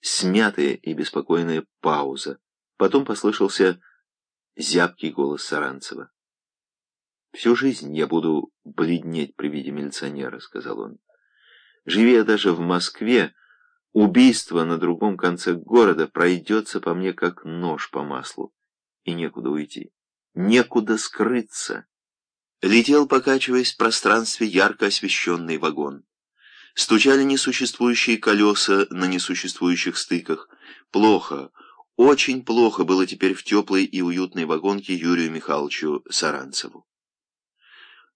смятая и беспокойная пауза. Потом послышался зябкий голос Саранцева. «Всю жизнь я буду бледнеть при виде милиционера», — сказал он. «Живи я даже в Москве, убийство на другом конце города пройдется по мне как нож по маслу, и некуда уйти, некуда скрыться». Летел, покачиваясь в пространстве, ярко освещенный вагон. Стучали несуществующие колеса на несуществующих стыках. Плохо, очень плохо было теперь в теплой и уютной вагонке Юрию Михайловичу Саранцеву.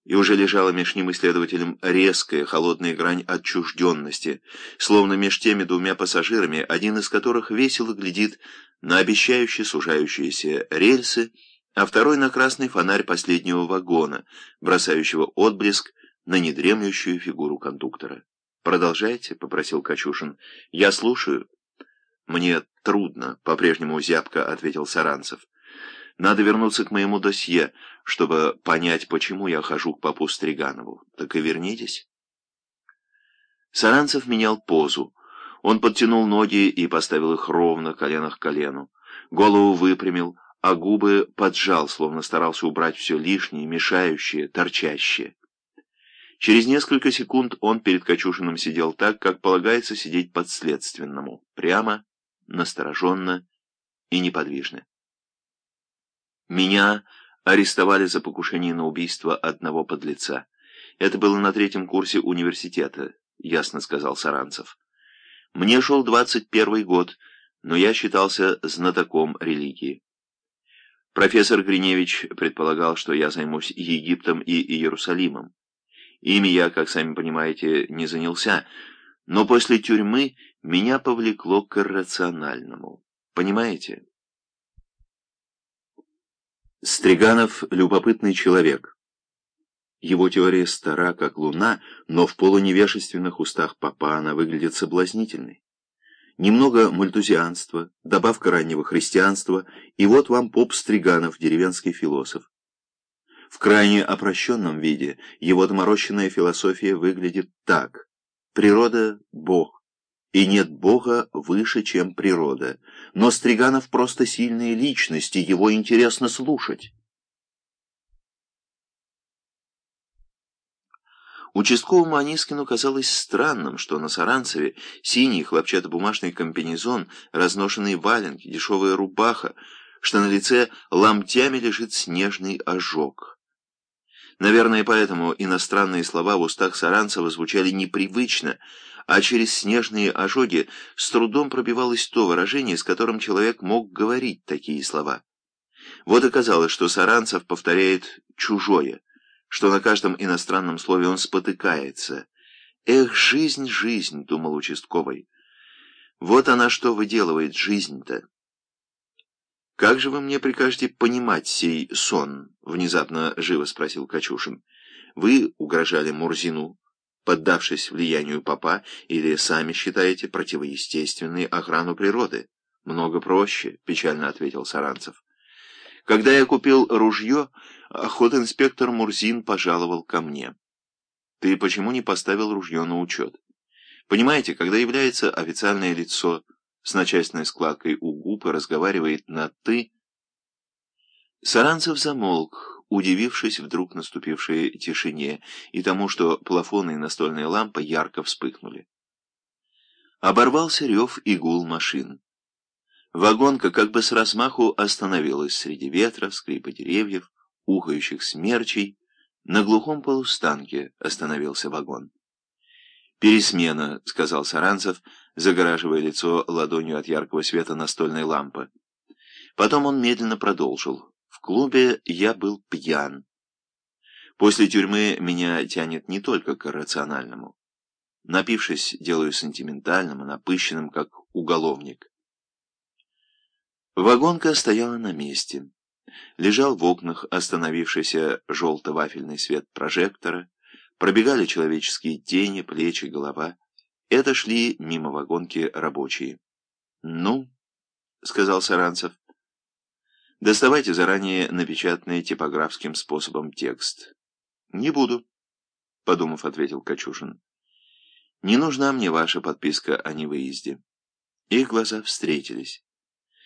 И уже лежала меж ним исследователем резкая, холодная грань отчужденности, словно меж теми двумя пассажирами, один из которых весело глядит на обещающие сужающиеся рельсы, а второй на красный фонарь последнего вагона, бросающего отблеск на недремлющую фигуру кондуктора. «Продолжайте», — попросил Качушин. «Я слушаю». «Мне трудно», — по-прежнему зябко ответил Саранцев. «Надо вернуться к моему досье, чтобы понять, почему я хожу к попу Стриганову. Так и вернитесь». Саранцев менял позу. Он подтянул ноги и поставил их ровно, колено к колену. Голову выпрямил, а губы поджал, словно старался убрать все лишнее, мешающее, торчащее. Через несколько секунд он перед Качушиным сидел так, как полагается сидеть подследственному, прямо, настороженно и неподвижно. Меня арестовали за покушение на убийство одного подлеца. Это было на третьем курсе университета, ясно сказал Саранцев. Мне шел двадцать первый год, но я считался знатоком религии. Профессор Гриневич предполагал, что я займусь Египтом и Иерусалимом. Ими я, как сами понимаете, не занялся, но после тюрьмы меня повлекло к иррациональному. Понимаете? Стриганов — любопытный человек. Его теория стара, как луна, но в полуневежественных устах папа она выглядит соблазнительной. Немного мальтузианства, добавка раннего христианства, и вот вам поп Стриганов, деревенский философ. В крайне опрощенном виде его доморощенная философия выглядит так. Природа — Бог, и нет Бога выше, чем природа. Но Стриганов просто сильные личности, его интересно слушать. Участковому Анискину казалось странным, что на Саранцеве синий хлопчатобумажный комбинезон, разношенные валенки, дешевая рубаха, что на лице ломтями лежит снежный ожог. Наверное, поэтому иностранные слова в устах Саранцева звучали непривычно, а через снежные ожоги с трудом пробивалось то выражение, с которым человек мог говорить такие слова. Вот оказалось, что Саранцев повторяет «чужое» что на каждом иностранном слове он спотыкается. «Эх, жизнь, жизнь!» — думал участковый. «Вот она что выделывает, жизнь-то!» «Как же вы мне прикажете понимать сей сон?» — внезапно живо спросил Качушин. «Вы угрожали Мурзину, поддавшись влиянию папа, или сами считаете противоестественной охрану природы?» «Много проще», — печально ответил Саранцев. Когда я купил ружье, охотинспектор Мурзин пожаловал ко мне. Ты почему не поставил ружье на учет? Понимаете, когда является официальное лицо с начальственной складкой у губ и разговаривает на «ты», Саранцев замолк, удивившись вдруг наступившей тишине и тому, что плафоны и настольная лампа ярко вспыхнули. Оборвался рев и гул машин. Вагонка как бы с размаху остановилась среди ветра, скрипа деревьев, ухающих смерчей. На глухом полустанке остановился вагон. «Пересмена», — сказал Саранцев, загораживая лицо ладонью от яркого света настольной лампы. Потом он медленно продолжил. «В клубе я был пьян. После тюрьмы меня тянет не только к рациональному. Напившись, делаю сентиментальным и напыщенным, как уголовник». Вагонка стояла на месте. Лежал в окнах остановившийся желто-вафельный свет прожектора, пробегали человеческие тени, плечи, голова. Это шли мимо вагонки рабочие. «Ну», — сказал Саранцев, — «доставайте заранее напечатанный типографским способом текст». «Не буду», — подумав, ответил Качушин. «Не нужна мне ваша подписка о невыезде». Их глаза встретились.